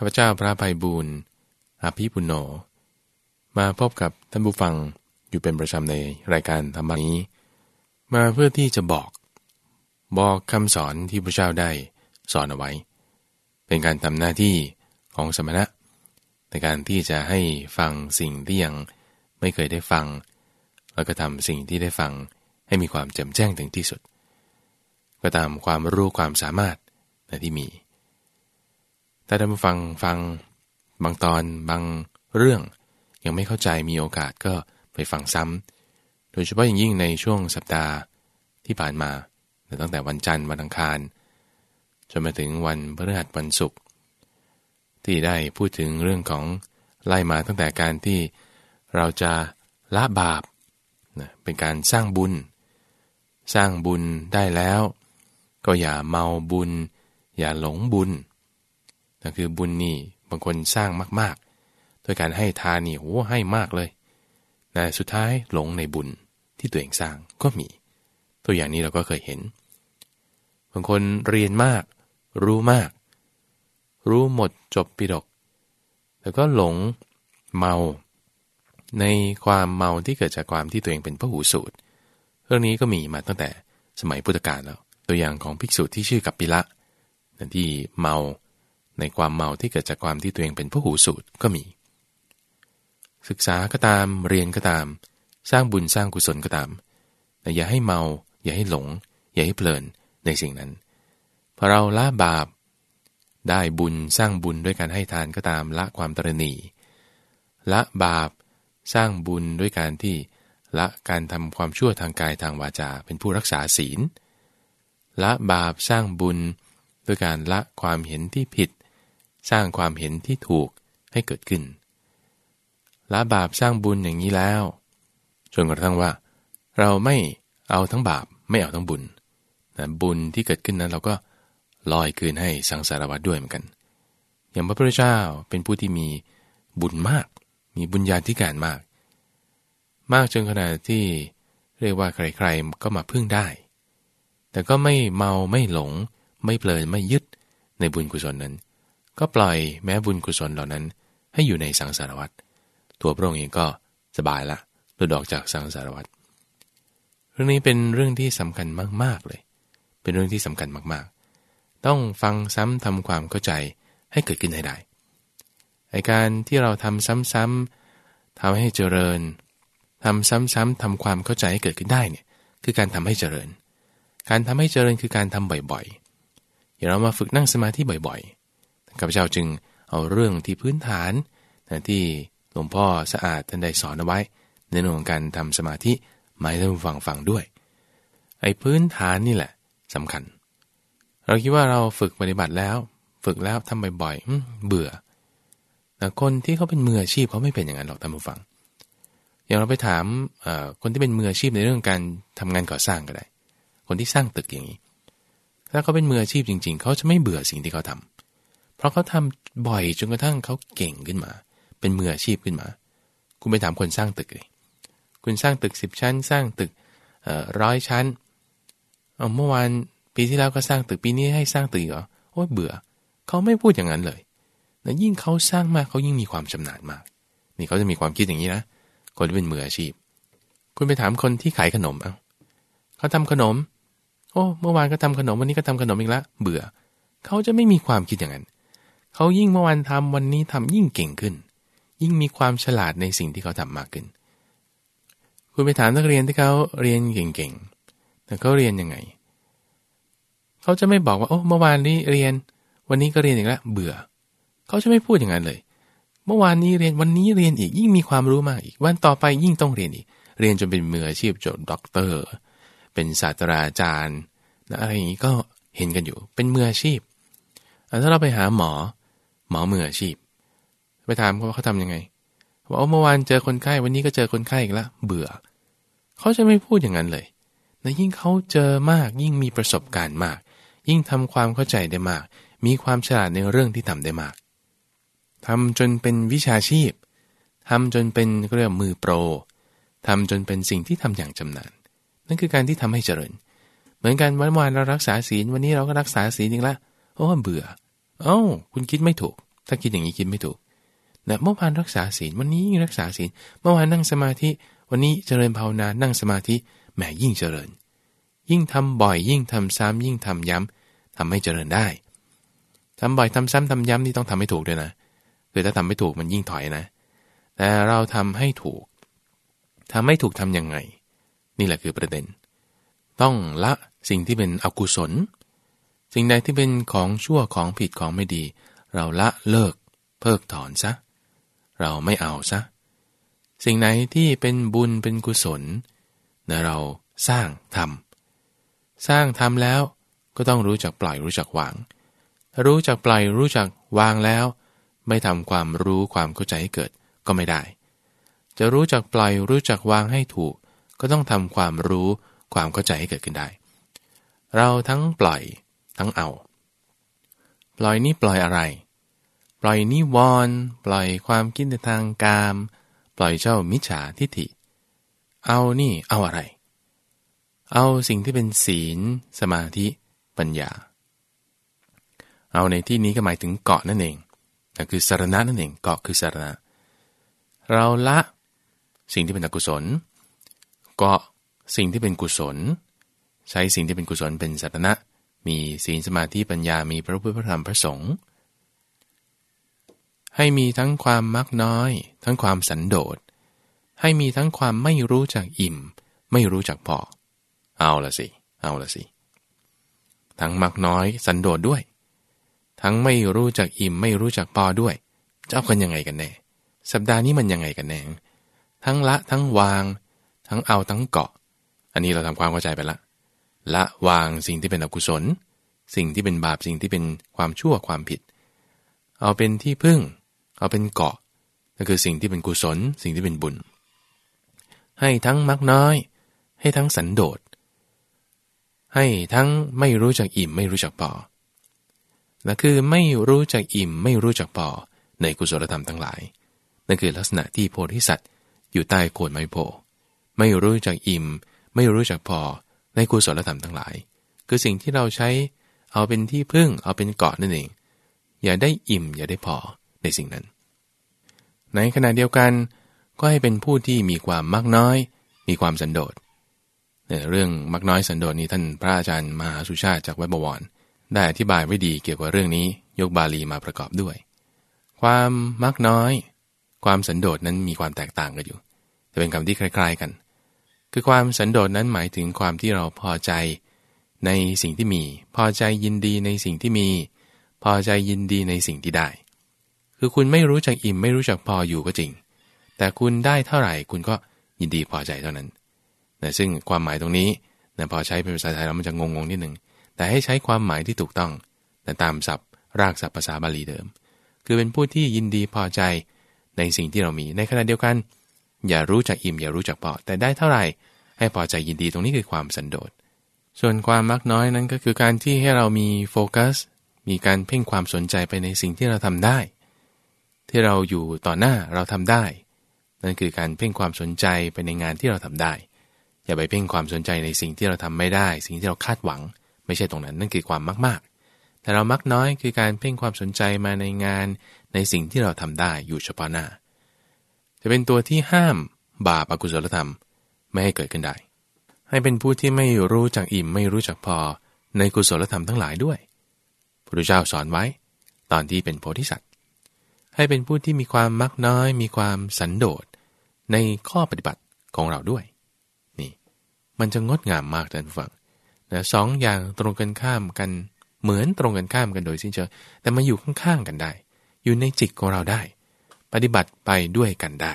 ข้าพเจ้าพระภัยบูรณ์อภีปุโญมาพบกับท่านผู้ฟังอยู่เป็นประจำในรายการธรรมนี้ มาเพื่อที่จะบอก บอกคำสอนที่พระเจ้าได้สอนเอาไว้ เป็นการทำหน้าที่ของสมณะ ในการที่จะให้ฟังสิ่งที่ยังไม่เคยได้ฟัง แล้วก็ทำสิ่งที่ได้ฟังให้มีความแจ่มแจ้งถึงที่สุด ก็ตามความรู้ความสามารถที่มี ถ้าท่านผู้ฟังฟังบางตอนบางเรื่อง ยังไม่เข้าใจมีโอกาสก็ไปฟังซ้ำโดยเฉพาะอย่างยิ่งในช่วงสัปดาห์ที่ผ่านมาตั้งแต่วันจันทร์วันอังคารจนมาถึงวันพฤหัสวันศุกร์ที่ได้พูดถึงเรื่องของไล่มาตั้งแต่การที่เราจะละบาปนะเป็นการสร้างบุญ สร้างบุญได้แล้ว ก็อย่าเมาบุญ อย่าหลงบุญ นั่นคือบุญนี่บางคนสร้างมากๆโดยการให้ทานนี่โอ้ให้มากเลยแต่สุดท้ายหลงในบุญที่ตัวเองสร้างก็มี ตัวอย่างนี้เราก็เคยเห็น บางคนเรียนมาก รู้มาก รู้หมดจบปิดกแต่ก็หลงเมา ในความเมาที่เกิดจากความที่ตัวเองเป็นพระหูสูตร เรื่องนี้ก็มีมาตั้งแต่สมัยพุทธกาลแล้ว ตัวอย่างของภิกษุที่ชื่อกัปปิละที่เมา ในความเมาที่เกิดจากความที่ตัวเองเป็นผู้หูสูตรก็มี ศึกษาก็ตามเรียนก็ตาม สร้างบุญสร้างกุศลก็ตาม แต่อย่าให้เมา อย่าให้หลง อย่าให้เพลินในสิ่งนั้นพอเราละบาป ได้บุญสร้างบุญด้วยการให้ทานก็ตามละความตรณีละบาปสร้างบุญด้วยการที่ละการทำความชั่วทางกายทางวาจา เป็นผู้รักษาศีล ละบาปสร้างบุญ ด้วยการละความเห็นที่ผิด สร้างความเห็นที่ถูกให้เกิดขึ้นละบาปสร้างบุญอย่างนี้แล้ว จนกระทั่งว่า เราไม่เอาทั้งบาปไม่เอาทั้งบุญนะบุญที่เกิดขึ้นนั้นเราก็ลอยคืนให้สังสารวัตด้วยเหมือนกัน อย่างพระพุทธเจ้าเป็นผู้ที่มีบุญมาก มีบุญญาธิการมาก มากจนขนาดที่เรียกว่าใครๆก็มาพึ่งได้ แต่ก็ไม่เมาไม่หลง ไม่เพลินไม่ยึดในบุญกุศลนั้น ก็ปล่อยแม้บุญกุศลเหล่านั้น ให้อยู่ในสังสารวัฏตัวพระองค์เองก็สบายละหลุดออกจากสังสารวัฏเรื่องนี้เป็นเรื่องที่สำคัญมาก ๆเลย เป็นเรื่องที่สำคัญมากๆ ต้องฟังซ้ำทำความเข้าใจให้เกิดขึ้นให้ได้ไอการที่เราทำซ้ำๆทำให้เจริญทำซ้ำๆทำความเข้าใจให้เกิดขึ้นได้เนี่ยคือการทำให้เจริญ การทำให้เจริญคือการทำบ่อยๆอย่าเรามาฝึกนั่งสมาธิบ่อยๆ ข้าพเจ้าจึงเอาเรื่องที่พื้นฐานนะที่หลวงพ่อสะอาดท่านได้สอนเอาไว้ ในเรื่องของการทำสมาธิมาให้ท่านฟังฟังด้วย ไอ้พื้นฐานนี่แหละสำคัญ เราคิดว่าเราฝึกปฏิบัติแล้ว ฝึกแล้วทำบ่อยๆเบื่อแต่คนที่เขาเป็นมืออาชีพเขาไม่เป็นอย่างนั้นหรอกท่านผู้ฟัง อย่างเราไปถามคนที่เป็นมืออาชีพในเรื่องการทำงานก่อสร้างก็ได้ คนที่สร้างตึกอย่างนี้ ถ้าเขาเป็นมืออาชีพจริง ๆ เขาจะไม่เบื่อสิ่งที่เขาทา เพราะเขาทำบ่อยจนกระทั่งเขาเก่งขึ้นมา เป็นมืออาชีพขึ้นมา คุณไปถามคนสร้างตึกเลยคุณสร้างตึกสิบชั้น สร้างตึกร้อยชั้นเอาเมื่อวานปีที่แล้วก็สร้างตึกปีนี้ให้สร้างตึกเหรอโอ้ยเบื่อ เขาไม่พูดอย่างนั้นเลยแต่ยิ่งเขาสร้างมากเขายิ่งมีความชำนาญมาก นี่เขาจะมีความคิดอย่างนี้นะ คนที่เป็นมืออาชีพ คุณไปถามคนที่ขายขนมเอาเขาทำขนม โอ้ เมื่อวานก็ทำขนมวันนี้ก็ทำขนมอีกแล้วเบื่อ เขาจะไม่มีความคิดอย่างนั้น เขายิ่งเมื่อวันทำวันนี้ทำยิ่งเก่งขึ้น ยิ่งมีความฉลาดในสิ่งที่เขาทำมากขึ้น คุณไปถามนักเรียนที่เขาเรียนเก่งๆแต่เขาเรียนยังไง เขาจะไม่บอกว่าโอ้เมื่อวานนี้เรียน วันนี้ก็เรียนอีกแล้วเบื่อ เขาจะไม่พูดอย่างนั้นเลย เมื่อวานนี้เรียนวันนี้เรียนอีกยิ่งมีความรู้มากอีก วันต่อไปยิ่งต้องเรียนอีก เรียนจนเป็นมืออาชีพจบด็อกเตอร์ เป็นศาสตราจารย์อะไรอย่างนี้ก็เห็นกันอยู่ เป็นมืออาชีพถ้าเราไปหาหมอ หมอมืออาชีพ ไปถามเขาว่าเขาทำยังไงว่าเมื่อวานเจอคนไข้วันนี้ก็เจอคนไข้อีกล้วเบื่อ เขาจะไม่พูดอย่างนั้นเลยแต่ยิ่งเขาเจอมากยิ่งมีประสบการณ์มาก ยิ่งทำความเข้าใจได้มาก มีความฉลาดในเรื่องที่ทำได้มากทำจนเป็นวิชาชีพทำจนเป็นเรียกมือโปรทำจนเป็นสิ่งที่ทำอย่างจำนาน นั่นคือการที่ทำให้เจริญ เหมือนกันวันวานเรารักษาศีลวันนี้เราก็รักษาศีลอีกล้วโอ้เบื่อ เอ้า คุณคิดไม่ถูก ถ้าคิดอย่างนี้คิดไม่ถูกนะเมื่อวานรักษาศีลวันนี้รักษาศีลเมื่อวานนั่งสมาธิวันนี้เจริญภาวนานั่งสมาธิแหมยิ่งเจริญ ยิ่งทำบ่อย ยิ่งทำซ้ำยิ่งทำย้ำทำให้เจริญได้ทำบ่อยทำซ้ำทำย้ำนี่ต้องทำให้ถูกด้วยนะคือถ้าทำไม่ถูกมันยิ่งถอยนะ แต่เราทำให้ถูกทำให้ถูกทํำยังไง นี่แหละคือประเด็น ต้องละสิ่งที่เป็นอกุศล สิ่งใดที่เป็นของชั่วของผิดของไม่ดี เราละเลิก เพิกถอนซะ เราไม่เอาซะ สิ่งไหนที่เป็นบุญเป็นกุศลนะเราสร้างทำสร้างทำแล้วก็ต้องรู้จักปล่อยรู้จักวาง รู้จักปล่อยรู้จักวางแล้ว ไม่ทำความรู้ความเข้าใจให้เกิดก็ไม่ได้ จะรู้จักปล่อยรู้จักวางให้ถูก ก็ต้องทำความรู้ความเข้าใจให้เกิดขึ้นได้ เราทั้งปล่อย ทั้งเอา ปล่อยนี่ปล่อยอะไร ปล่อยนิวรณ์ปล่อยความคิดในทางกาม ปล่อยเจ้ามิจฉาทิฏฐิ เอานี่เอาอะไร เอาสิ่งที่เป็นศีล สมาธิ ปัญญา เอาในที่นี้ก็หมายถึงเกาะนั่นเองนั่นคือสารณะนั่นเองเกาะคือสารณะ เราละสิ่งที่เป็นอกุศล เกาะสิ่งที่เป็นกุศล ใช้สิ่งที่เป็นกุศลเป็นสารณะ มีศีลสมาธิปัญญามีพระพุทธพระธรรมพระสงฆ์ให้มีทั้งความมักน้อย ทั้งความสันโดษ ให้มีทั้งความไม่รู้จักอิ่ม ไม่รู้จักพอ เอาละสิ เอาละสิ ทั้งมักน้อยสันโดษด้วย ทั้งไม่รู้จักอิ่ม ไม่รู้จักพอด้วยจะเอากันยังไงกันแน่ สัปดาห์นี้มันยังไงกันแน่ ทั้งละทั้งวาง ทั้งเอาทั้งเกาะ อันนี้เราทำความเข้าใจไปละ ละวางสิ่งที่เป็นอกุศล สิ่งที่เป็นบาปสิ่งที่เป็นความชั่วความผิด เอาเป็นที่พึ่ง เอาเป็นเกาะนั่นคือสิ่งที่เป็นกุศล สิ่งที่เป็นบุญ ให้ทั้งมักน้อย ให้ทั้งสันโดษ ให้ทั้งไม่รู้จักอิ่มไม่รู้จักพอนั่นคือไม่รู้จักอิ่มไม่รู้จักพอในกุศลธรรมทั้งหลาย นั่นคือลักษณะที่โพธิสัตว์อยู่ใต้โคนไมโพไม่รู้จักอิ่ม ไม่รู้จักพอ ในกุศลธรรมทั้งหลาย คือสิ่งที่เราใช้เอาเป็นที่พึ่งเอาเป็นเกาะนั่นเอง อย่าได้อิ่มอย่าได้พอในสิ่งนั้น ในขณะเดียวกันก็ให้เป็นผู้ที่มีความมักน้อย มีความสันโดษในเรื่องมักน้อยสันโดษนี้ท่านพระอาจารย์มหาสุชาติจากวัดบวร ได้อธิบายไว้ดีเกี่ยวกับเรื่องนี้ ยกบาลีมาประกอบด้วย ความมักน้อย ความสันโดษนั้นมีความแตกต่างกันอยู่จะเป็นคำที่คล้าย ๆกัน คือความสันโดษนั้นหมายถึงความที่เราพอใจ ในสิ่งที่มี พอใจยินดีในสิ่งที่มี พอใจยินดีในสิ่งที่ได้ คือคุณไม่รู้จักอิ่มไม่รู้จักพออยู่ก็จริง แต่คุณได้เท่าไหร่คุณก็ยินดีพอใจเท่านั้นนะซึ่งความหมายตรงนี้นะพอใช้เป็นภาษาไทยแล้วมันจะงงๆนิดหนึ่งแต่ให้ใช้ความหมายที่ถูกต้องนะตามศัพท์ รากศัพท์ภาษาบาลีเดิม คือเป็นผู้ที่ยินดีพอใจในสิ่งที่เรามีในขณะเดียวกัน อย่ารู้จักอิ่มอย่ารู้จักพอแต่ได้เท่าไหร่ ให้พอใจยินดีตรงนี้คือความสันโดษ ส่วนความมักน้อยนั้นก็คือการที่ให้เรามีโฟกัส มีการเพ่งความสนใจไปในสิ่งที่เราทำได้ ที่เราอยู่ต่อหน้าเราทำได้ นั่นคือการเพ่งความสนใจไปในงานที่เราทำได้ อย่าไปเพ่งความสนใจในสิ่งที่เราทำไม่ได้ สิ่งที่เราคาดหวัง ไม่ใช่ตรงนั้นนั่นคือความมากๆแต่เรามักน้อยคือการเพ่งความสนใจมาในงานในสิ่งที่เราทำได้อยู่เฉพาะหน้า จะเป็นตัวที่ห้ามบาปอกุศลธรรมไม่ให้เกิดขึ้นได้ ให้เป็นผู้ที่ไม่รู้จักอิ่มไม่รู้จักพอในกุศลธรรมทั้งหลายด้วยพระพุทธเจ้าสอนไว้ ตอนที่เป็นโพธิสัตว์ ให้เป็นผู้ที่มีความมักน้อย มีความสันโดษในข้อปฏิบัติของเราด้วย นี่ มันจะงดงามมากท่านผู้ฟังนะสองอย่างตรงกันข้ามกันเหมือนตรงกันข้ามกันโดยสิ้นเชิงแต่มาอยู่ข้างๆกันได้ อยู่ในจิตของเราได้ ปฏิบัติไปด้วยกันได้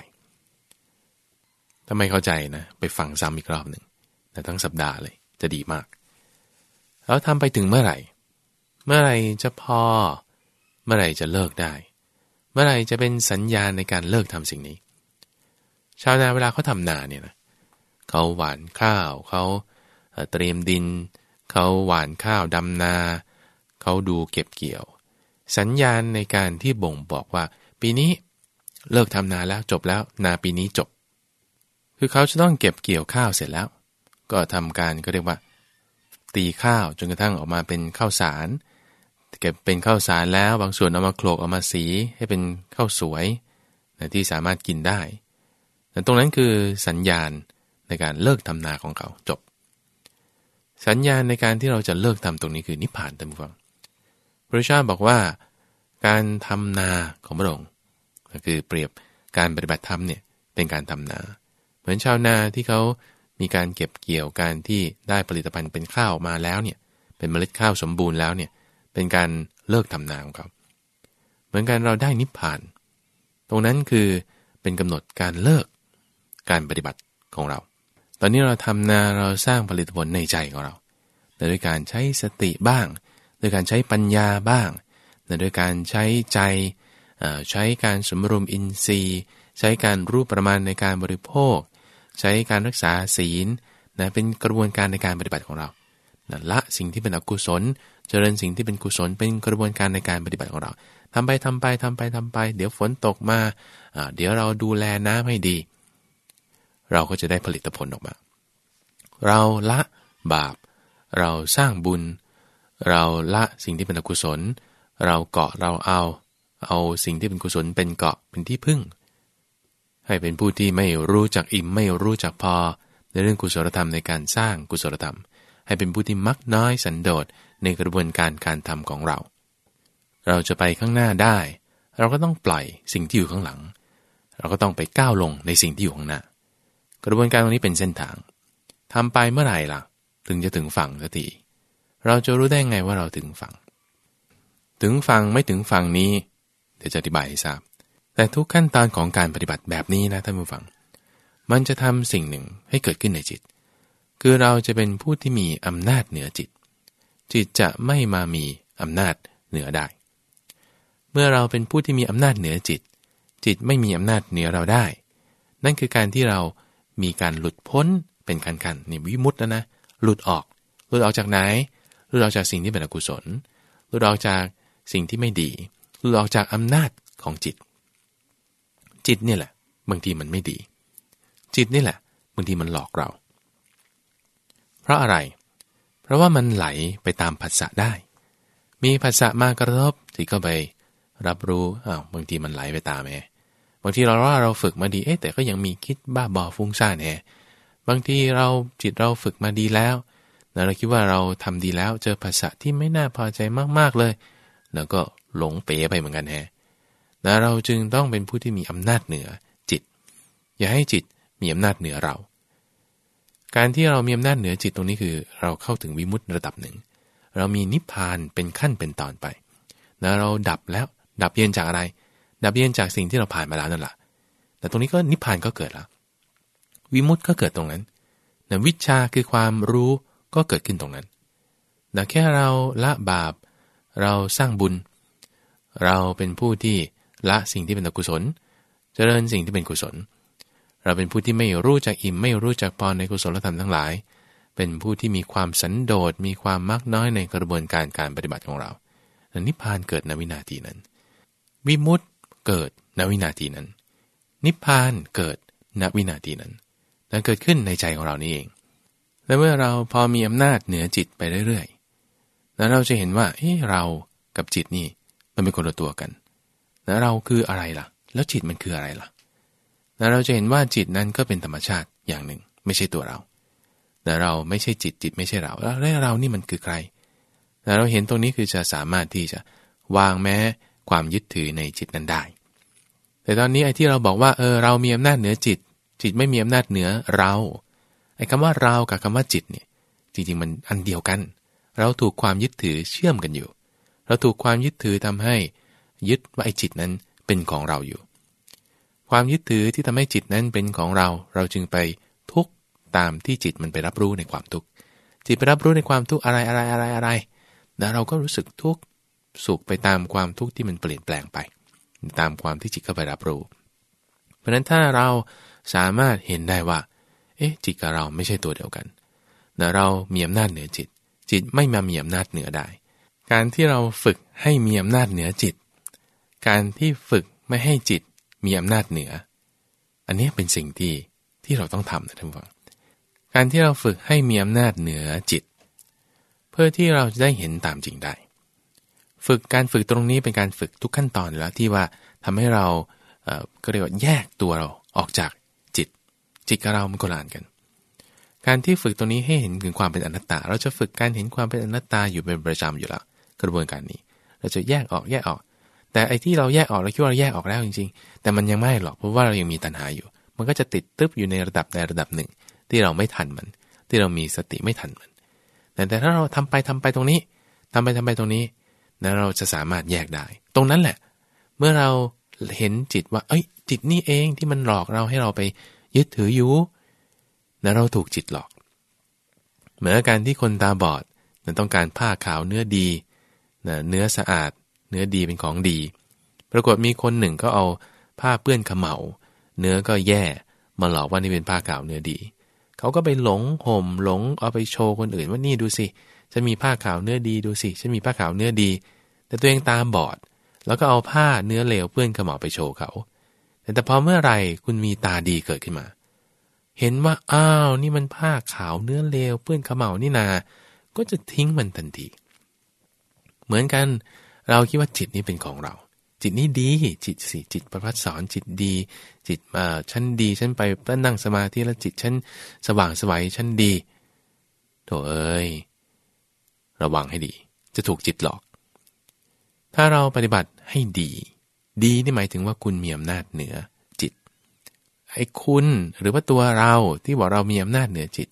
ถ้าไม่เข้าใจนะ ไปฟังซ้ำอีกรอบหนึ่งแต่ทั้งสัปดาห์เลยจะดีมาก แล้วทำไปถึงเมื่อไหร่ เมื่อไหร่จะพอ เมื่อไหร่จะเลิกได้ เมื่อไหร่จะเป็นสัญญาณในการเลิกทำสิ่งนี้ ชาวนาเวลาเขาทำนาเนี่ยนะเขาหวานข้าวเขาเตรียมดิน เขาหวานข้าวดำนา เขาดูเก็บเกี่ยว สัญญาณในการที่บ่งบอกว่า ปีนี้ เลิกทำนาแล้วจบแล้วนาปีนี้จบ คือเขาจะต้องเก็บเกี่ยวข้าวเสร็จแล้ว ก็ทำการก็เรียกว่า ตีข้าวจนกระทั่งออกมาเป็นข้าวสาร เก็บเป็นข้าวสารแล้วบางส่วนเอามาโขลกเอามาสีให้เป็นข้าวสวยที่สามารถกินได้แต่ตรงนั้นคือสัญญาณในการเลิกทำนาของเขาจบ สัญญาณในการที่เราจะเลิกทำตรงนี้คือนิพพานท่านผู้ฟังพระเจ้าบอกว่า การทำนาของพระองค์ ก็คือเปรียบการปฏิบัติธรรมเนี่ยเป็นการทำนา เหมือนชาวนาที่เขามีการเก็บเกี่ยวการที่ได้ผลิตภัณฑ์เป็นข้าวมาแล้วเนี่ยเป็นเมล็ดข้าวสมบูรณ์แล้วเนี่ยเป็นการเลิกทำนาของเขาเหมือนกันเราได้นิพพาน ตรงนั้นคือเป็นกำหนดการเลิกการปฏิบัติของเรา ตอนนี้เราทำนาเราสร้างผลิตผลในใจของเราโดยการใช้สติบ้าง โดยการใช้ปัญญาบ้างโดยการใช้ใจ ใช้การสมรุมอินทรีย์ ใช้การรู้ประมาณในการบริโภค ใช้การรักษาศีลนะเป็นกระบวนการในการปฏิบัติของเรานะละสิ่งที่เป็นอกุศล เจริญสิ่งที่เป็นกุศล เป็นกระบวนการในการปฏิบัติของเราทำไปทำไปทำไปทำไป เดี๋ยวฝนตกมาเดี๋ยวเราดูแลน้ำให้ดี เราก็จะได้ผลิตผลออกมา เราละบาป เราสร้างบุญ เราละสิ่งที่เป็นอกุศล เราเกาะเราเอา เอาสิ่งที่เป็นกุศลเป็นเกาะเป็นที่พึ่ง ให้เป็นผู้ที่ไม่รู้จักอิ่มไม่รู้จักพอ ในเรื่องกุศลธรรมในการสร้างกุศลธรรม ให้เป็นผู้ที่มักน้อยสันโดษในกระบวนการการทำของเรา เราจะไปข้างหน้าได้ เราก็ต้องปล่อยสิ่งที่อยู่ข้างหลัง เราก็ต้องไปก้าวลงในสิ่งที่อยู่ข้างหน้า กระบวนการตรงนี้เป็นเส้นทางทำไปเมื่อไหร่ล่ะ ถึงจะถึงฝั่งสักทีเราจะรู้ได้ไงว่าเราถึงฝั่ง ถึงฝั่งไม่ถึงฝั่งนี้ ดี๋ยวจะอธิบายให้ทราบ แต่ทุกขั้นตอนของการปฏิบัติแบบนี้นะท่านผู้ฟัง มันจะทำสิ่งหนึ่งให้เกิดขึ้นในจิต คือเราจะเป็นผู้ที่มีอำนาจเหนือจิต จิตจะไม่มามีอำนาจเหนือได้ เมื่อเราเป็นผู้ที่มีอำนาจเหนือจิต จิตไม่มีอำนาจเหนือเราได้ นั่นคือการที่เรามีการหลุดพ้นเป็นขั้นๆนี่วิมุตต์นะนะ หลุดออก หลุดออกจากไหน หลุดออกจากสิ่งที่เป็นอกุศล หลุดออกจากสิ่งที่ไม่ดี หลุดออกจากอำนาจของจิต จิตนี่แหละ บางทีมันไม่ดี จิตนี่แหละ บางทีมันหลอกเรา เพราะอะไร เพราะว่ามันไหลไปตามผัสสะได้ มีผัสสะมากระทบที่ก็ไปรับรู้อ้าวบางทีมันไหลไปตามแฮบางทีเราว่าเราฝึกมาดีเอ๊ะแต่ก็ยังมีคิดบ้าบอฟุ้งซ่านแฮบางทีเราจิตเราฝึกมาดีแล้วเราคิดว่าเราทำดีแล้วเจอภาษาที่ไม่น่าพอใจมากๆเลย แล้วก็ หลงเป๋ไปเหมือนกันแฮะนะเราจึงต้องเป็นผู้ที่มีอำนาจเหนือจิต อย่าให้จิตมีอำนาจเหนือเรา การที่เรามีอำนาจเหนือจิตตรงนี้คือ เราเข้าถึงวิมุตติระดับหนึ่ง เรามีนิพพานเป็นขั้นเป็นตอนไปนะเราดับแล้วดับเย็นจากอะไร ดับเย็นจากสิ่งที่เราผ่านมาแล้วนั่นแหละแต่ตรงนี้ก็นิพพานก็เกิดแล้ว วิมุตติก็เกิดตรงนั้นนะวิชาคือความรู้ก็เกิดขึ้นตรงนั้นนะแค่เราละบาป เราสร้างบุญ เราเป็นผู้ที่ละสิ่งที่เป็นอกุศล เจริญสิ่งที่เป็นกุศล เราเป็นผู้ที่ไม่รู้จักอิ่มไม่รู้จักพอในกุศลธรรมทั้งหลาย เป็นผู้ที่มีความสันโดษมีความมักน้อยในกระบวนการการปฏิบัติของเรานิพพานเกิดในวินาทีนั้น วิมุตต์เกิดในวินาทีนั้น นิพพานเกิดณวินาทีนั้นนั่นเกิดขึ้นในใจของเรานี่เอง และเมื่อเราพอมีอำนาจเหนือจิตไปเรื่อยๆแล้วเราจะเห็นว่าเฮ้เรากับจิตนี่ มันเป็นคนละตัวกันแล้วเราคืออะไรล่ะ แล้วจิตมันคืออะไรล่ะแล้วเราจะเห็นว่าจิตนั้นก็เป็นธรรมชาติอย่างหนึ่ง ไม่ใช่ตัวเราแต่เราไม่ใช่จิตจิตไม่ใช่เรา แล้วเรานี่มันคือใครแล้วเราเห็นตรงนี้คือจะสามารถที่จะวางแม้ความยึดถือในจิตนั้นได้ แต่ตอนนี้ไอ้ที่เราบอกว่าเออเรามีอำนาจเหนือจิต จิตไม่มีอำนาจเหนือเราไอ้คำว่าเรากับคำว่าจิตเนี่ยจริงๆมันอันเดียวกัน เราถูกความยึดถือเชื่อมกันอยู่ เราถูกความยึดถือทำให้ยึดว่าไอ้จิตนั้นเป็นของเราอยู่ ความยึดถือที่ทำให้จิตนั้นเป็นของเรา เราจึงไปทุกตามที่จิตมันไปรับรู้ในความทุกข์จิตไปรับรู้ในความทุกข์อะไรอะไรอะไรอะไรแล้วเราก็รู้สึกทุกข์สุขไปตามความทุกข์ที่มันเปลี่ยนแปลงไป ตามความที่จิตเข้าไปรับรู้ เพราะนั้นถ้าเราสามารถเห็นได้ว่า เอ๊ะ จิตกับเราไม่ใช่ตัวเดียวกันแต่เรามีอำนาจเหนือจิต จิตไม่มามีอำนาจเหนือได้ การที่เราฝึกให้มีอำนาจเหนือจิต การที่ฝึกไม่ให้จิตมีอำนาจเหนือ อันนี้เป็นสิ่งที่ที่เราต้องทำนะท่านผู้ฟังการที่เราฝึกให้มีอำนาจเหนือจิต เพื่อที่เราจะได้เห็นตามจริงได้ ฝึกการฝึกตรงนี้เป็นการฝึกทุกขั้นตอนแล้วที่ว่าทำให้เราเอ่อก็เรียกว่าแยกตัวเราออกจากจิต จิตกับเรามันคนละอันกัน การที่ฝึกตรงนี้ให้เห็นถึงความเป็นอนัตตา เราจะฝึกการเห็นความเป็นอนัตตาอยู่เป็นประจำอยู่แล้ว กระบวนการนี้ เราจะแยกออกแยกออก แต่ไอ้ที่เราแยกออกเราคิดว่าเราแยกออกแล้วจริงๆ แต่มันยังไม่หรอกเพราะว่าเรายังมีตัณหาอยู่ มันก็จะติดตึ๊บอยู่ในระดับใดระดับหนึ่ง ที่เราไม่ทันมัน ที่เรามีสติไม่ทันมัน แต่แต่ถ้าเราทำไปทำไปตรงนี้ทำไปทำไปตรงนี้นะเราจะสามารถแยกได้ ตรงนั้นแหละ เมื่อเราเห็นจิตว่า เอ้ย จิตนี่เองที่มันหลอกเราให้เราไปยึดถืออยู่นะเราถูกจิตหลอก เหมือนการที่คนตาบอดนะต้องการผ้าขาวเนื้อดี เนื้อสะอาด เนื้อดีเป็นของดี ปรากฏมีคนหนึ่งก็เอาผ้าเปื้อนขมเหลาเนื้อก็แย่มาหลอกว่านี่เป็นผ้าขาวเนื้อดี เขาก็ไปหลงห่มหลงเอาไปโชว์คนอื่นว่านี่ดูสิฉันมีผ้าขาวเนื้อดีดูสิฉันมีผ้าขาวเนื้อดี แต่ตัวเองตาบอด แล้วก็เอาผ้าเนื้อเหลวเปื้อนขมเหลาไปโชว์เขา แต่แต่พอเมื่อไรคุณมีตาดีเกิดขึ้นมา เห็นว่าอ้าวนี่มันผ้าขาวเนื้อเลวเปื้อนขมเหลานี่นา ก็จะทิ้งมันทันที เหมือนกันเราคิดว่าจิตนี้เป็นของเรา จิตนี้ดีจิตสิจิตประพัดสอนจิตดี จิตอ่าฉันดีฉันไปนั่งสมาธิแล้วจิตฉันสว่างสวัยฉันดีโถเอ้ยระวังให้ดี จะถูกจิตหลอก ถ้าเราปฏิบัติให้ดี ดีนี่หมายถึงว่าคุณมีอำนาจเหนือจิตไอ้คุณหรือว่าตัวเราที่บอกเรามีอำนาจเหนือจิต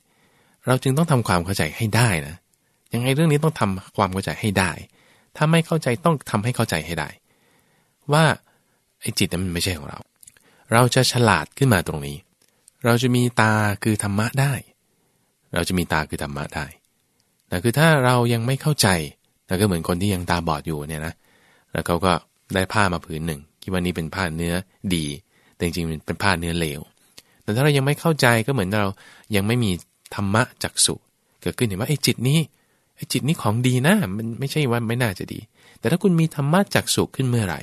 เราจึงต้องทำความเข้าใจให้ได้นะยังไงเรื่องนี้ต้องทำความเข้าใจให้ได้ ถ้าไม่เข้าใจต้องทำให้เข้าใจให้ได้ ว่าไอ้จิตนั้นมันไม่ใช่ของเรา เราจะฉลาดขึ้นมาตรงนี้ เราจะมีตาคือธรรมะได้ เราจะมีตาคือธรรมะได้แต่คือถ้าเรายังไม่เข้าใจแต่ก็เหมือนคนที่ยังตาบอดอยู่เนี่ยนะแล้วเขาก็ได้ผ้ามาผืนหนึ่งคิดว่านี้เป็นผ้าเนื้อดี แต่จริงๆเป็นผ้าเนื้อเลว แต่ถ้าเรายังไม่เข้าใจก็เหมือนเรายังไม่มีธรรมะจักสุเกิดขึ้นเห็นว่าไอ้จิตนี้ จิตนี้ของดีนะ มันไม่ใช่ว่าไม่น่าจะดี แต่ถ้าคุณมีธรรมะจักสุขขึ้นเมื่อไหร่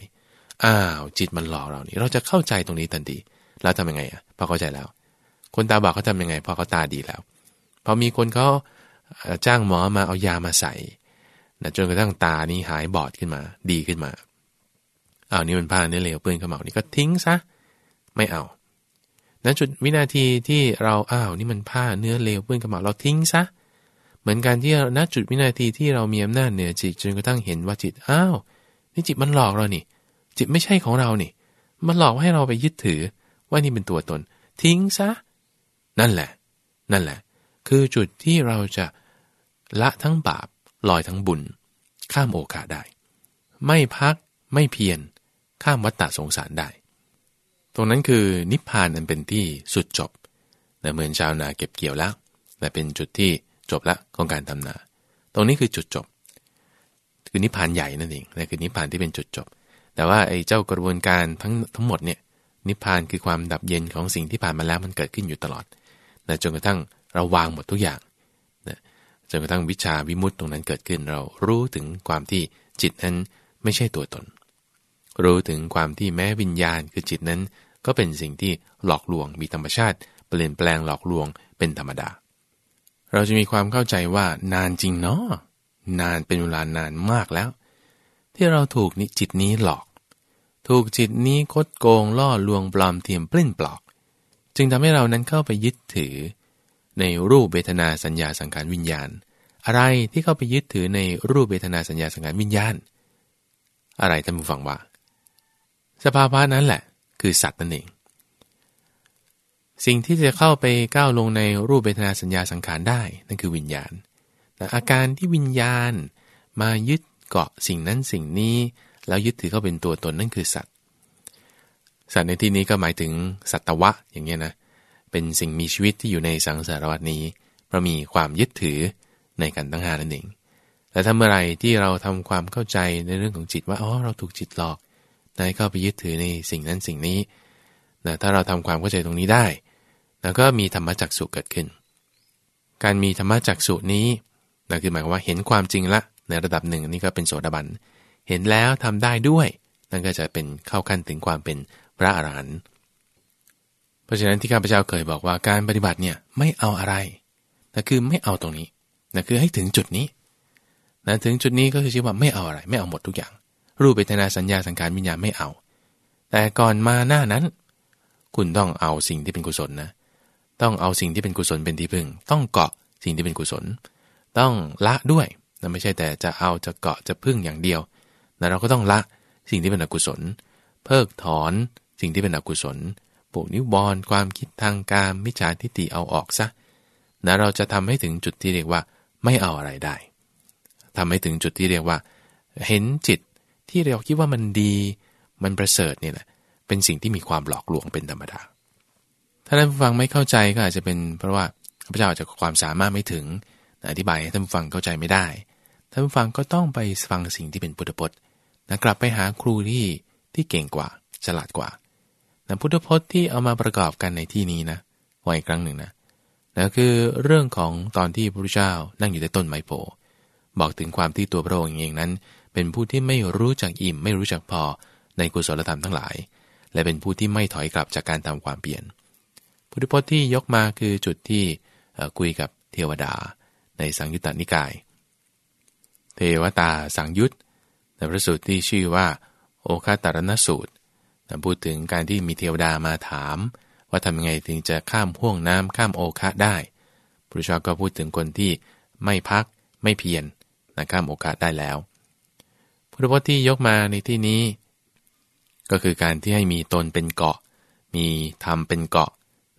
อ้าวจิตมันหลอกเรานี่ เราจะเข้าใจตรงนี้ทันทีแล้วทำยังไงอะพอเข้าใจแล้ว คนตาบอดเขาทำยังไงพอเขาตาดีแล้ว พอมีคนเขาจ้างหมอมาเอายามาใส่นะจนกระทั่งตานี้หายบอดขึ้นมา ดีขึ้นมาอ้าวนี่มันผ้าเนื้อเหลวเปื้อนขมเหลานี่ก็ทิ้งซะไม่เอานั้นจุดวินาทีที่เราอ้าวนี่มันผ้าเนื้อเลวเปื้อนขมเหลาเราทิ้งซะ มือนกันที่ณจุดวินาทีที่เรามีอำนาจเหนือจิตจนกระทั่งเห็นว่าจิตอ้าวนี่จิตมันหลอกเรานี่ จิตไม่ใช่ของเรานี่ มันหลอกให้เราไปยึดถือ ว่านี่เป็นตัวตน ทิ้งซะ นั่นแหละ นั่นแหละ คือจุดที่เราจะละทั้งบาปลอยทั้งบุญ ข้ามโอกาสได้ ไม่พักไม่เพียรข้ามวัฏฏะสงสารได้ ตรงนั้นคือนิพพานอันเป็นที่สุดจบแต่เหมือนชาวนาเก็บเกี่ยวแล้วแต่เป็นจุดที่ จบละของการทำนา ตรงนี้คือจุดจบ คือนิพพานใหญ่นั่นเองนั่นคือนิพพานที่เป็นจุดจบ แต่ว่าไอ้เจ้ากระบวนการทั้งทั้งหมดเนี่ยนิพพานคือความดับเย็นของสิ่งที่ผ่านมาแล้วมันเกิดขึ้นอยู่ตลอดนะจนกระทั่งเราวางหมดทุกอย่างนะจนกระทั่งวิชาวิมุตต์ตรงนั้นเกิดขึ้น เรารู้ถึงความที่จิตนั้นไม่ใช่ตัวตน รู้ถึงความที่แม้วิญญาณคือจิตนั้น ก็เป็นสิ่งที่หลอกลวงมีธรรมชาติ เปลี่ยนแปลงหลอกลวงเป็นธรรมดา เราจะมีความเข้าใจว่านานจริงเนาะนานเป็นเวลานานมากแล้ว ที่เราถูกนิจิตนี้หลอก ถูกจิตนี้คดโกงล่อลวงปลอมเทียมปลิ้นปลอก จึงทำให้เรานั้นเข้าไปยึดถือ ในรูปเบทนาสัญญาสังขารวิญญาณ อะไรที่เข้าไปยึดถือในรูปเบทนาสัญญาสังขารวิญญาณ อะไรท่านผู้ฟังว่า สภาวะนั้นแหละ คือสัตว์นั่นเอง สิ่งที่จะเข้าไปก้าวลงในรูปเบทนาสัญญาสังขารได้ นั่นคือวิญญาณแต่อาการที่วิญญาณมายึดเกาะสิ่งนั้นสิ่งนี้ แล้วยึดถือเขาเป็นตัวตนนั่นคือสัตว์ สัตว์ในที่นี้ก็หมายถึงสัตวะอย่างเงี้ยนะเป็นสิ่งมีชีวิตที่อยู่ในสังสารวัฏนี้เพราะมีความยึดถือในกันตั้งหานั่นเองแต่ถ้าเมื่อไรที่เราทำความเข้าใจในเรื่องของจิตว่าอ๋อเราถูกจิตหลอกนายเข้าไปยึดถือในสิ่งนั้นสิ่งนี้นะถ้าเราทำความเข้าใจตรงนี้ได้ แล้วก็มีธรรมจักสุเกิดขึ้น การมีธรรมจักสุนี้นั่นคือหมายความว่าเห็นความจริงละในระดับหนึ่งนี่ก็เป็นโสดาบัน เห็นแล้วทำได้ด้วย นั่นก็จะเป็นเข้าขั้นถึงความเป็นพระอรหันต์ เพราะฉะนั้นที่ข้าพเจ้าเคยบอกว่าการปฏิบัติเนี่ยไม่เอาอะไรแต่คือไม่เอาตรงนี้นะคือให้ถึงจุดนี้นะถึงจุดนี้ก็คือชื่อว่าไม่เอาอะไร ไม่เอาหมดทุกอย่าง รูปเวทนาสัญญาสังขารวิญญาณไม่เอา แต่ก่อนมาหน้านั้น คุณต้องเอาสิ่งที่เป็นกุศลนะ ต้องเอาสิ่งที่เป็นกุศลเป็นที่พึ่ง ต้องเกาะสิ่งที่เป็นกุศล ต้องละด้วยนะไม่ใช่แต่จะเอาจะเกาะจะพึ่งอย่างเดียวนะเราก็ต้องละสิ่งที่เป็นอกุศล เพิกถอนสิ่งที่เป็นอกุศลปลูกนิวรณ์ความคิดทางการมิจฉาทิฏฐิเอาออกซะนะเราจะทำให้ถึงจุดที่เรียกว่าไม่เอาอะไรได้ทำให้ถึงจุดที่เรียกว่า เห็นจิตที่เราคิดว่ามันดี มันประเสริฐนี่แหละ เป็นสิ่งที่มีความหลอกลวงเป็นธรรมดา ถ้าท่านผู้ฟังไม่เข้าใจก็อาจจะเป็นเพราะว่าพระเจ้าอาจจะความสามารถไม่ถึง อธิบายให้ท่านผู้ฟังเข้าใจไม่ได้ ท่านผู้ฟังก็ต้องไปฟังสิ่งที่เป็นพุทธพจน์นะกลับไปหาครูที่ที่เก่งกว่าฉลาดกว่านะพุทธพจน์ที่เอามาประกอบกันในที่นี้นะไว้อีกครั้งหนึ่งนะนะคือเรื่องของตอนที่พระพุทธเจ้านั่งอยู่ในต้นไมโพบอกถึงความที่ตัวพระองค์เองนั้น เป็นผู้ที่ไม่รู้จักอิ่มไม่รู้จักพอในกุศลธรรมทั้งหลาย และเป็นผู้ที่ไม่ถอยกลับจากการทำความเปลี่ยน พุทธพจน์ที่ยกมาคือจุดที่คุยกับเทวดาในสังยุตตนิกาย เทวตาสังยุตในพระสูตรที่ชื่อว่า โอคาตารณสูตรพูดถึงการที่มีเทวดามาถาม ว่าทำยังไงถึงจะข้ามห่วงน้ำข้ามโอคะได้พระชาก็พูดถึงคนที่ไม่พักไม่เพียรนะข้ามโอกาสได้แล้ว พุทธพจน์ที่ยกมาในที่นี้ ก็คือการที่ให้มีตนเป็นเกาะ มีธรรมเป็นเกาะ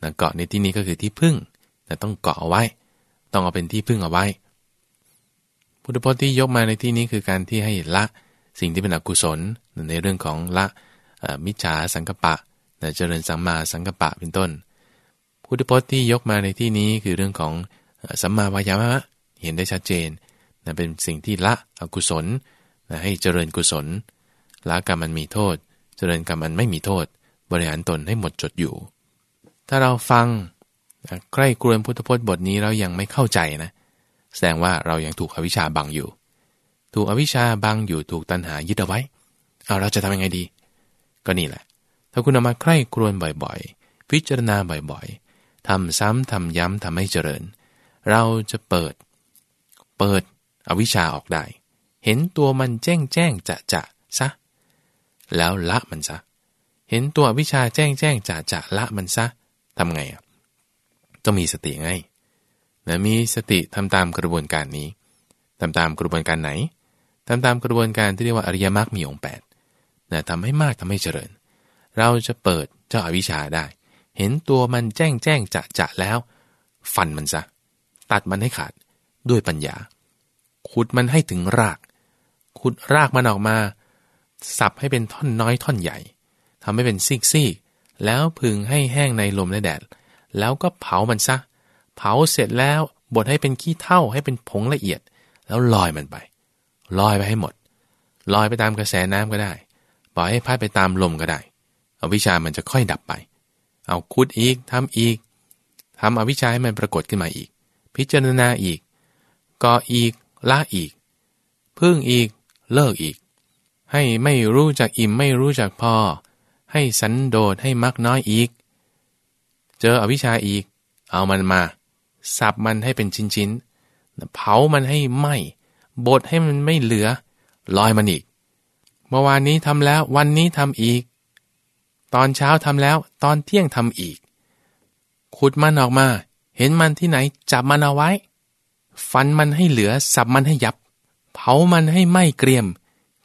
นะเกาะในที่นี้ก็คือที่พึ่งนะต้องเกาะเอาไว้ ต้องเอาเป็นที่พึ่งเอาไว้ พุทธพจน์ที่ยกมาในที่นี้คือการที่ให้ละสิ่งที่เป็นอกุศลในเรื่องของละมิจฉาสังกปะเจริญสัมมาสังกปะเป็นต้น พุทธพจน์ที่ยกมาในที่นี้คือเรื่องของสัมมาวายามะเห็นได้ชัดเจนนะเป็นสิ่งที่ละอกุศลนะให้เจริญกุศล ละกรรมมันมีโทษ เจริญกรรมมันไม่มีโทษ บริหารตนให้หมดจดอยู่ ถ้าเราฟังใกล้กรวนพุทธพจน์บทนี้เรายังไม่เข้าใจนะ แสดงว่าเรายังถูกอวิชชาบังอยู่ ถูกอวิชชาบังอยู่ถูกตัณหายึดเอาไว้ เอาเราจะทำยังไงดี ก็นี่แหละ ถ้าคุณเอามาใกล้กรวนบ่อยๆ พิจารณาบ่อยๆทำซ้ำทำย้ำทำให้เจริญ เราจะเปิด เปิดอวิชชาออกได้ เห็นตัวมันแจ้งแจ้งจะจะซะ แล้วละมันซะ เห็นตัวอวิชชาแจ้งแจ้งจะจะละมันซะ ทำไงอะต้องมีสติไงนะมีสติทำตามกระบวนการนี้ทำตามกระบวนการไหนทำตามกระบวนการที่เรียกว่าอริยมรรคมีองค์แปดนะทำให้มากทำให้เจริญ เราจะเปิดเจ้าอาวิชชาได้ เห็นตัวมันแจ้งแจ้งจะจะแล้ว ฟันมันซะ ตัดมันให้ขาดด้วยปัญญา ขุดมันให้ถึงราก ขุดรากมันออกมา สับให้เป็นท่อนน้อยท่อนใหญ่ทำให้เป็นซีกซีก แล้วพึงให้แห้งในลมและแดด แล้วก็เผามันซะ เผาเสร็จแล้วบดให้เป็นขี้เท่าให้เป็นผงละเอียด แล้วลอยมันไป ลอยไปให้หมด ลอยไปตามกระแสน้ำก็ได้ ปล่อยให้พัดไปตามลมก็ได้อวิชามันจะค่อยดับไป เอาคุดอีกทำอีกทำอวิชาให้มันปรากฏขึ้นมาอีก พิจารณาอีกก่ออีกละอีก พึ่งอีก เลิกอีก ให้ไม่รู้จักอิ่มไม่รู้จักพอ ให้สันโดษให้มักน้อยอีก เจออวิชชาอีก เอามันมา สับมันให้เป็นชิ้นๆ เผามันให้ไหมบดให้มันไม่เหลือ ลอยมันอีก เมื่อวานนี้ทำแล้ววันนี้ทำอีก ตอนเช้าทำแล้วตอนเที่ยงทำอีก ขุดมันออกมา เห็นมันที่ไหนจับมันเอาไว้ ฟันมันให้เหลือสับมันให้ยับ เผามันให้ไหม้เกรียม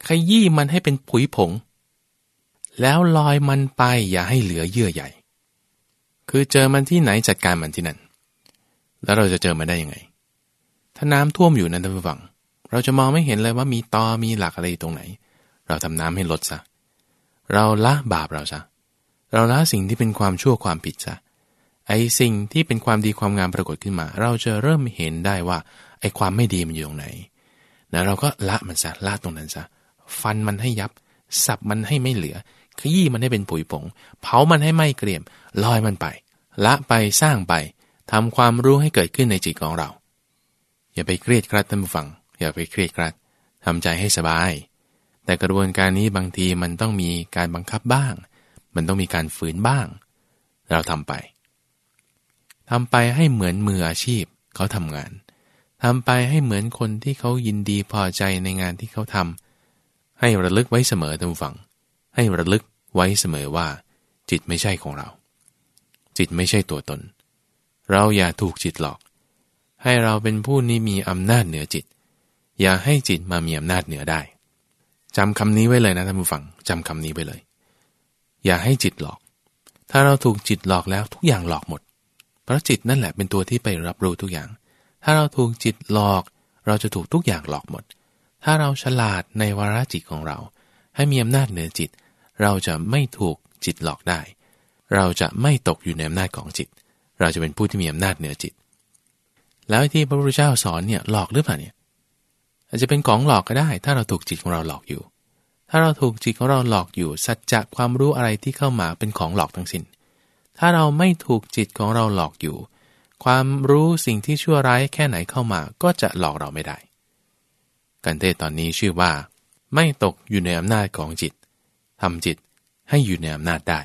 ขยี้มันให้เป็นผุยผง แล้วลอยมันไปอย่าให้เหลือเยื่อใหญ่ คือเจอมันที่ไหนจัดการมันที่นั่น แล้วเราจะเจอมันได้ยังไง ถ้าน้ำท่วมอยู่นั้นท่านผู้ฟัง เราจะมองไม่เห็นเลยว่ามีตอมีหลักอะไรตรงไหน เราทำน้ำให้ลดซะ เราละบาปเราซะ เราละสิ่งที่เป็นความชั่วความผิดซะ ไอ้สิ่งที่เป็นความดีความงามปรากฏขึ้นมา เราจะเริ่มเห็นได้ว่าไอ้ความไม่ดีมันอยู่ตรงไหนนะเราก็ละมันซะละตรงนั้นซะ ฟันมันให้ยับ สับมันให้ไม่เหลือ ขยี้มันให้เป็นปุ๋ยผง เผามันให้ไหม้เกรียมลอยมันไป ละไปสร้างไปทำความรู้ให้เกิดขึ้นในจิตของเรา อย่าไปเครียดครัดท่านผู้ฟัง อย่าไปเครียดครัดทำใจให้สบาย แต่กระบวนการนี้บางทีมันต้องมีการบังคับบ้าง มันต้องมีการฝืนบ้าง เราทำไปทำไปให้เหมือนมืออาชีพเขาทำงานททำไปให้เหมือนคนที่เขายินดีพอใจในงานที่เขาทำให้ระลึกไว้เสมอท่านฟัง ให้ระลึกไว้เสมอว่า จิตไม่ใช่ของเรา จิตไม่ใช่ตัวตน เราอย่าถูกจิตหลอก ให้เราเป็นผู้นี้มีอำนาจเหนือจิต อย่าให้จิตมามีอำนาจเหนือได้จำคำนี้ไว้เลยนะท่านผู้ฟังจำคำนี้ไว้เลย อย่าให้จิตหลอก ถ้าเราถูกจิตหลอกแล้วทุกอย่างหลอกหมด เพราะจิตนั่นแหละเป็นตัวที่ไปรับรู้ทุกอย่าง ถ้าเราถูกจิตหลอก เราจะถูกทุกอย่างหลอกหมด ถ้าเราฉลาดในวาระจิตของเรา ให้มีอำนาจเหนือจิต เราจะไม่ถูกจิตหลอกได้ เราจะไม่ตกอยู่ในอำนาจของจิต เราจะเป็นผู้ที่มีอำนาจเหนือจิต แล้วที่พระพุทธเจ้าสอนเนี่ยหลอกหรือเปล่าเนี่ยอาจจะเป็นของหลอกก็ได้ ถ้าเราถูกจิตของเราหลอกอยู่ ถ้าเราถูกจิตของเราหลอกอยู่ สัจจะความรู้อะไรที่เข้ามาเป็นของหลอกทั้งสิน้น ถ้าเราไม่ถูกจิตของเราหลอกอยู่ ความรู้สิ่งที่ชั่วร้ายแค่ไหนเข้ามาก็จะหลอกเราไม่ได้การเทศตอนนี้ชื่อว่า ไม่ตกอยู่ในอำนาจของจิต ทำจิตให้อยู่ในอำนาจได้